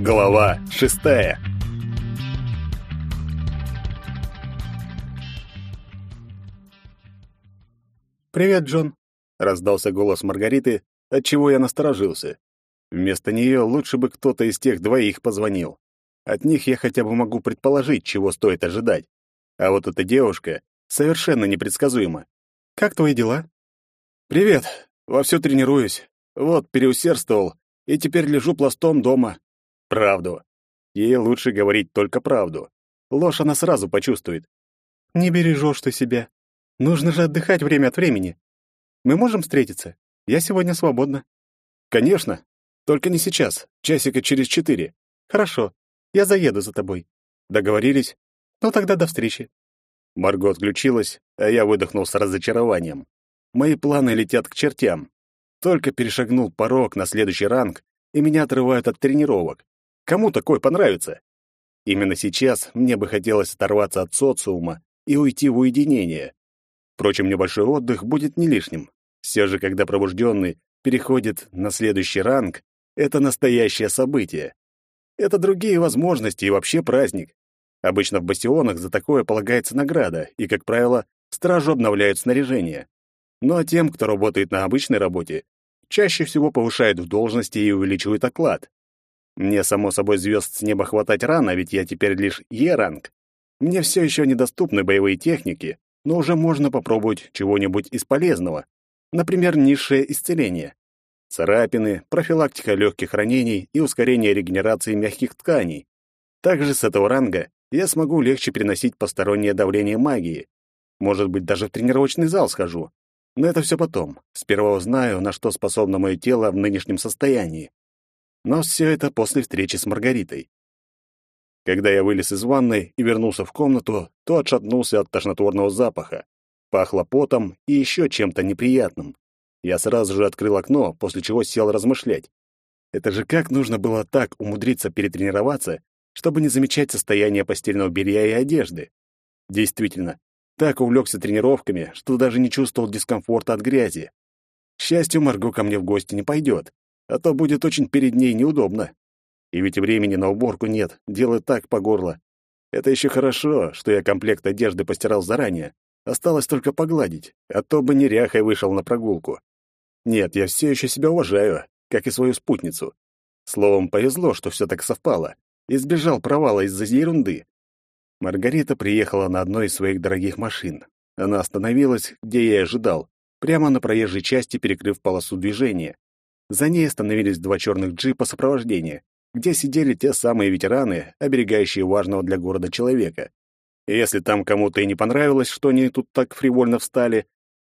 Глава шестая. «Привет, Джон», — раздался голос Маргариты, отчего я насторожился. Вместо нее лучше бы кто-то из тех двоих позвонил. От них я хотя бы могу предположить, чего стоит ожидать. А вот эта девушка совершенно непредсказуема. «Как твои дела?» «Привет. Вовсю тренируюсь. Вот, переусердствовал, и теперь лежу пластом дома. Правду. Ей лучше говорить только правду. Ложь она сразу почувствует. «Не бережешь ты себя. Нужно же отдыхать время от времени. Мы можем встретиться? Я сегодня свободна». «Конечно. Только не сейчас. Часика через четыре». «Хорошо. Я заеду за тобой». «Договорились?» «Ну тогда до встречи». Марго отключилась, а я выдохнул с разочарованием. Мои планы летят к чертям. Только перешагнул порог на следующий ранг, и меня отрывают от тренировок. Кому такой понравится? Именно сейчас мне бы хотелось оторваться от социума и уйти в уединение. Впрочем, небольшой отдых будет не лишним. Все же, когда пробужденный переходит на следующий ранг, это настоящее событие. Это другие возможности и вообще праздник. Обычно в бастионах за такое полагается награда, и, как правило, стражу обновляют снаряжение. Ну а тем, кто работает на обычной работе, чаще всего повышают в должности и увеличивают оклад. Мне, само собой, звезд с неба хватать рано, ведь я теперь лишь Е-ранг. Мне все еще недоступны боевые техники, но уже можно попробовать чего-нибудь из полезного. Например, низшее исцеление. Царапины, профилактика легких ранений и ускорение регенерации мягких тканей. Также с этого ранга я смогу легче переносить постороннее давление магии. Может быть, даже в тренировочный зал схожу. Но это все потом. Сперва узнаю, на что способно мое тело в нынешнем состоянии. Но все это после встречи с Маргаритой. Когда я вылез из ванной и вернулся в комнату, то отшатнулся от тошнотворного запаха. Пахло потом и еще чем-то неприятным. Я сразу же открыл окно, после чего сел размышлять. Это же как нужно было так умудриться перетренироваться, чтобы не замечать состояние постельного белья и одежды. Действительно, так увлекся тренировками, что даже не чувствовал дискомфорта от грязи. К счастью, Марго ко мне в гости не пойдет, а то будет очень перед ней неудобно. И ведь времени на уборку нет, дело так по горло. Это еще хорошо, что я комплект одежды постирал заранее. Осталось только погладить, а то бы неряхой вышел на прогулку. Нет, я все еще себя уважаю, как и свою спутницу. Словом, повезло, что все так совпало. Избежал провала из-за ерунды. Маргарита приехала на одной из своих дорогих машин. Она остановилась, где я и ожидал, прямо на проезжей части, перекрыв полосу движения. За ней остановились два черных джипа сопровождения, где сидели те самые ветераны, оберегающие важного для города человека. И если там кому-то и не понравилось, что они тут так фривольно встали,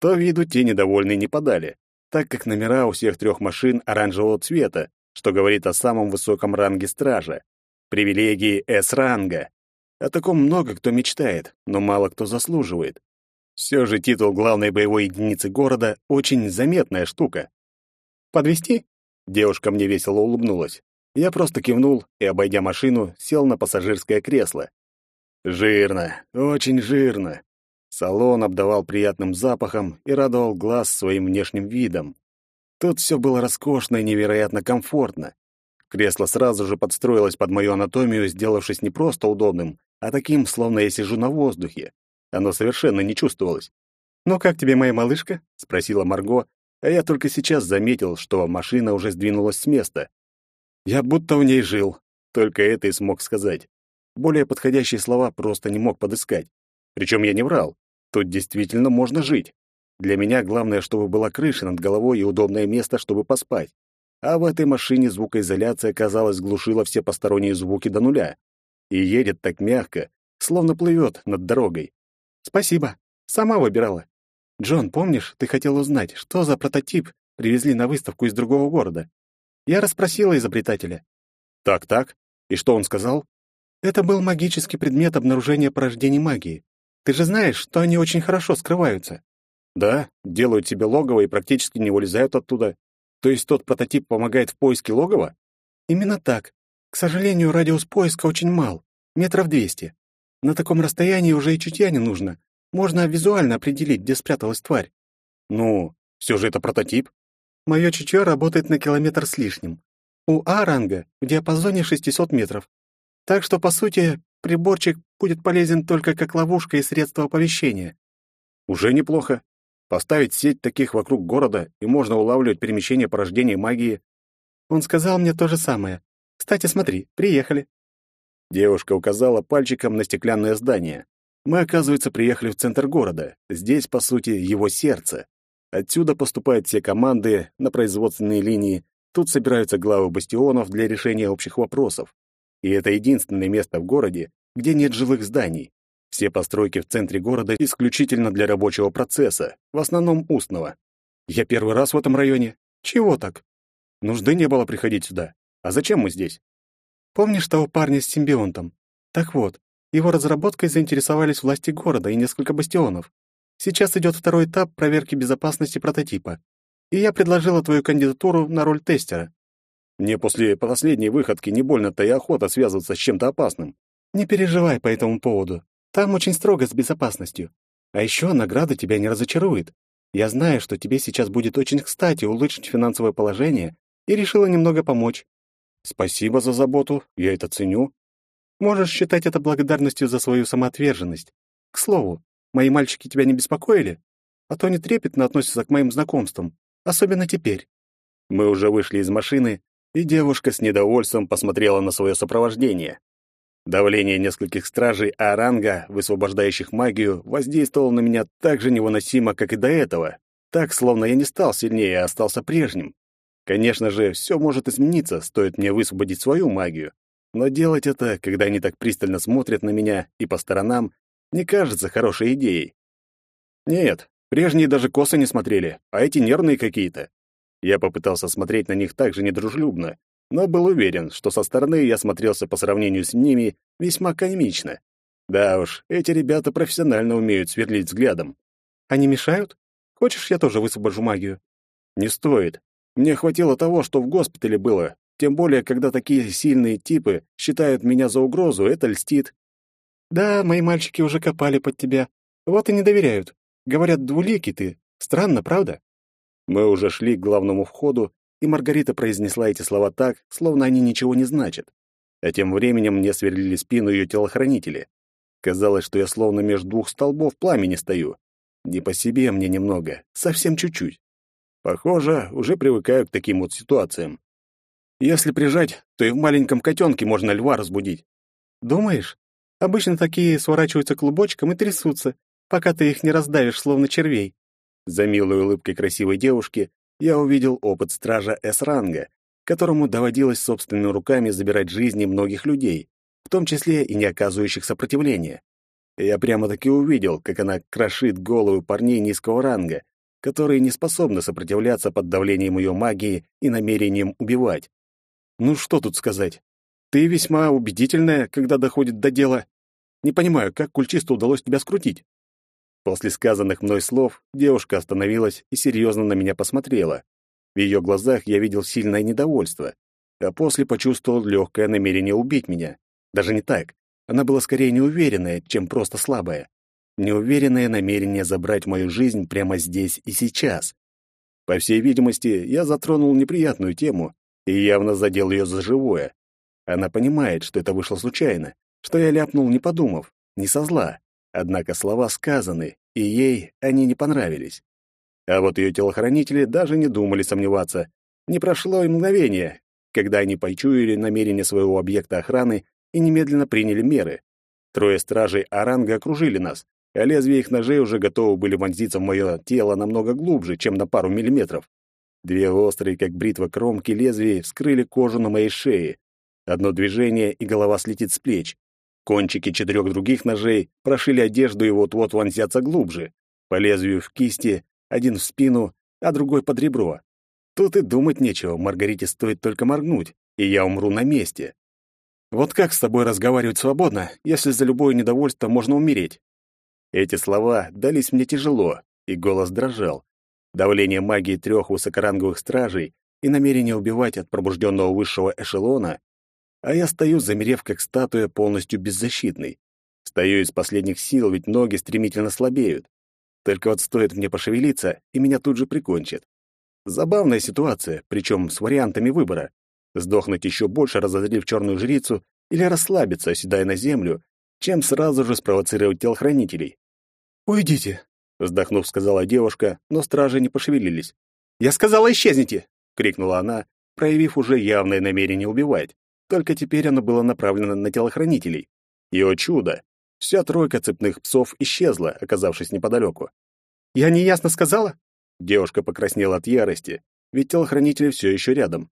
то виду те недовольные не подали, так как номера у всех трех машин оранжевого цвета, что говорит о самом высоком ранге стража. Привилегии С-ранга. О таком много кто мечтает, но мало кто заслуживает. Все же титул главной боевой единицы города — очень заметная штука. «Подвезти?» Девушка мне весело улыбнулась. Я просто кивнул и, обойдя машину, сел на пассажирское кресло. Жирно, очень жирно. Салон обдавал приятным запахом и радовал глаз своим внешним видом. Тут все было роскошно и невероятно комфортно. Кресло сразу же подстроилось под мою анатомию, сделавшись не просто удобным, а таким, словно я сижу на воздухе. Оно совершенно не чувствовалось. «Ну как тебе моя малышка?» — спросила Марго, а я только сейчас заметил, что машина уже сдвинулась с места. Я будто в ней жил, только это и смог сказать. Более подходящие слова просто не мог подыскать. Причем я не врал. Тут действительно можно жить. Для меня главное, чтобы была крыша над головой и удобное место, чтобы поспать. А в этой машине звукоизоляция, казалось, глушила все посторонние звуки до нуля и едет так мягко, словно плывет над дорогой. Спасибо, сама выбирала. Джон, помнишь, ты хотел узнать, что за прототип привезли на выставку из другого города? Я расспросила изобретателя. Так-так, и что он сказал? Это был магический предмет обнаружения порождений магии. Ты же знаешь, что они очень хорошо скрываются. Да, делают себе логово и практически не вылезают оттуда. То есть тот прототип помогает в поиске логова? Именно так. К сожалению, радиус поиска очень мал, метров двести. На таком расстоянии уже и чутья не нужно. Можно визуально определить, где спряталась тварь. Ну, все же это прототип. Мое чутье работает на километр с лишним. У А-ранга в диапазоне 600 метров. Так что, по сути, приборчик будет полезен только как ловушка и средство оповещения. Уже неплохо. Поставить сеть таких вокруг города, и можно улавливать перемещение порождений магии. Он сказал мне то же самое. Кстати, смотри, приехали. Девушка указала пальчиком на стеклянное здание. Мы, оказывается, приехали в центр города. Здесь, по сути, его сердце. Отсюда поступают все команды на производственные линии. Тут собираются главы бастионов для решения общих вопросов. И это единственное место в городе, где нет жилых зданий. Все постройки в центре города исключительно для рабочего процесса, в основном устного. Я первый раз в этом районе. Чего так? Нужды не было приходить сюда. А зачем мы здесь? Помнишь того парня с симбионтом? Так вот, его разработкой заинтересовались власти города и несколько бастионов. Сейчас идет второй этап проверки безопасности прототипа. И я предложила твою кандидатуру на роль тестера. Мне после последней выходки не больно-то и охота связываться с чем-то опасным. Не переживай по этому поводу. Там очень строго с безопасностью. А еще награда тебя не разочарует. Я знаю, что тебе сейчас будет очень кстати улучшить финансовое положение, и решила немного помочь. Спасибо за заботу, я это ценю. Можешь считать это благодарностью за свою самоотверженность. К слову, мои мальчики тебя не беспокоили? А то они трепетно относятся к моим знакомствам, особенно теперь. Мы уже вышли из машины, и девушка с недовольством посмотрела на свое сопровождение. Давление нескольких стражей Аранга, высвобождающих магию, воздействовало на меня так же невыносимо, как и до этого. Так, словно я не стал сильнее, а остался прежним. Конечно же, все может измениться, стоит мне высвободить свою магию. Но делать это, когда они так пристально смотрят на меня и по сторонам, не кажется хорошей идеей. Нет, прежние даже косо не смотрели, а эти нервные какие-то. Я попытался смотреть на них так же недружелюбно, но был уверен, что со стороны я смотрелся по сравнению с ними весьма комично. Да уж, эти ребята профессионально умеют сверлить взглядом. Они мешают? Хочешь, я тоже высвобожу магию? Не стоит. Мне хватило того, что в госпитале было. Тем более, когда такие сильные типы считают меня за угрозу, это льстит. Да, мои мальчики уже копали под тебя. Вот и не доверяют. Говорят, двуликий ты. Странно, правда? Мы уже шли к главному входу, и Маргарита произнесла эти слова так, словно они ничего не значат. А тем временем мне сверлили спину ее телохранители. Казалось, что я словно между двух столбов пламени стою. Не по себе мне немного, совсем чуть-чуть. Похоже, уже привыкаю к таким вот ситуациям. Если прижать, то и в маленьком котенке можно льва разбудить. Думаешь? Обычно такие сворачиваются клубочком и трясутся, пока ты их не раздавишь, словно червей. За милой улыбкой красивой девушки я увидел опыт стража С-ранга, которому доводилось собственными руками забирать жизни многих людей, в том числе и не оказывающих сопротивления. Я прямо-таки увидел, как она крошит головы парней низкого ранга, которые не способны сопротивляться под давлением ее магии и намерением убивать. Ну что тут сказать? Ты весьма убедительная, когда доходит до дела. Не понимаю, как культисту удалось тебя скрутить. После сказанных мной слов девушка остановилась и серьезно на меня посмотрела. В ее глазах я видел сильное недовольство, а после почувствовал легкое намерение убить меня. Даже не так. Она была скорее неуверенная, чем просто слабая. Неуверенное намерение забрать мою жизнь прямо здесь и сейчас. По всей видимости, я затронул неприятную тему и явно задел ее за живое. Она понимает, что это вышло случайно, что я ляпнул, не подумав, не со зла. Однако слова сказаны, и ей они не понравились. А вот ее телохранители даже не думали сомневаться. Не прошло и мгновение, когда они почуяли намерение своего объекта охраны и немедленно приняли меры. Трое стражей Аранга окружили нас, а лезвия их ножей уже готовы были вонзиться в мое тело намного глубже, чем на пару миллиметров. Две острые, как бритва кромки лезвия, вскрыли кожу на моей шее. Одно движение, и голова слетит с плеч. Кончики четырех других ножей прошили одежду и вот-вот вонзятся глубже. По лезвию в кисти, один в спину, а другой под ребро. Тут и думать нечего, Маргарите стоит только моргнуть, и я умру на месте. Вот как с тобой разговаривать свободно, если за любое недовольство можно умереть? Эти слова дались мне тяжело, и голос дрожал. Давление магии трех высокоранговых стражей и намерение убивать от пробужденного высшего эшелона а я стою, замерев как статуя, полностью беззащитный. Стою из последних сил, ведь ноги стремительно слабеют. Только вот стоит мне пошевелиться, и меня тут же прикончат. Забавная ситуация, причем с вариантами выбора. Сдохнуть еще больше, разозлив черную жрицу, или расслабиться, оседая на землю, чем сразу же спровоцировать телохранителей. «Уйдите», — вздохнув, сказала девушка, но стражи не пошевелились. «Я сказала, исчезните!» — крикнула она, проявив уже явное намерение убивать. Только теперь оно было направлено на телохранителей. И, о чудо! Вся тройка цепных псов исчезла, оказавшись неподалеку. «Я неясно сказала?» Девушка покраснела от ярости, ведь телохранители все еще рядом.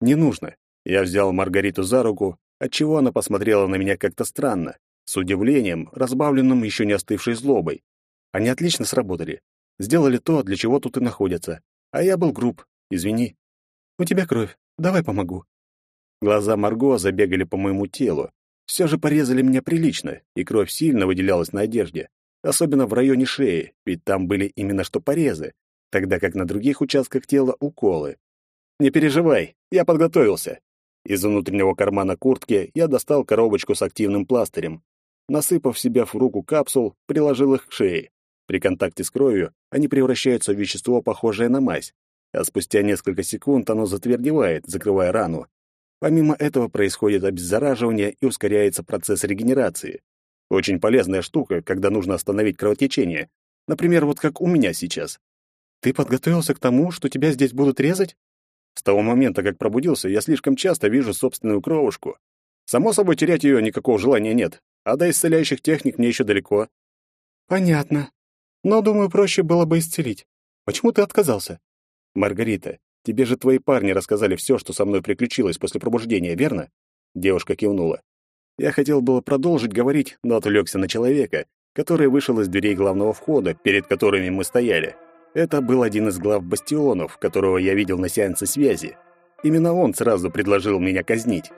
«Не нужно». Я взял Маргариту за руку, отчего она посмотрела на меня как-то странно, с удивлением, разбавленным еще не остывшей злобой. Они отлично сработали. Сделали то, для чего тут и находятся. А я был груб. Извини. У тебя кровь. Давай помогу. Глаза Марго забегали по моему телу. Все же порезали меня прилично, и кровь сильно выделялась на одежде, особенно в районе шеи, ведь там были именно что порезы, тогда как на других участках тела уколы. Не переживай, я подготовился. Из внутреннего кармана куртки я достал коробочку с активным пластырем. Насыпав себя в руку капсул, приложил их к шее. При контакте с кровью они превращаются в вещество, похожее на мазь, а спустя несколько секунд оно затвердевает, закрывая рану. Помимо этого происходит обеззараживание и ускоряется процесс регенерации. Очень полезная штука, когда нужно остановить кровотечение. Например, вот как у меня сейчас. Ты подготовился к тому, что тебя здесь будут резать? С того момента, как пробудился, я слишком часто вижу собственную кровушку. Само собой, терять ее никакого желания нет, а до исцеляющих техник мне еще далеко. Понятно. Но, думаю, проще было бы исцелить. Почему ты отказался? Маргарита, тебе же твои парни рассказали все, что со мной приключилось после пробуждения, верно? Девушка кивнула. Я хотел было продолжить говорить, но отвлекся на человека, который вышел из дверей главного входа, перед которыми мы стояли. Это был один из глав бастионов, которого я видел на сеансе связи. Именно он сразу предложил меня казнить.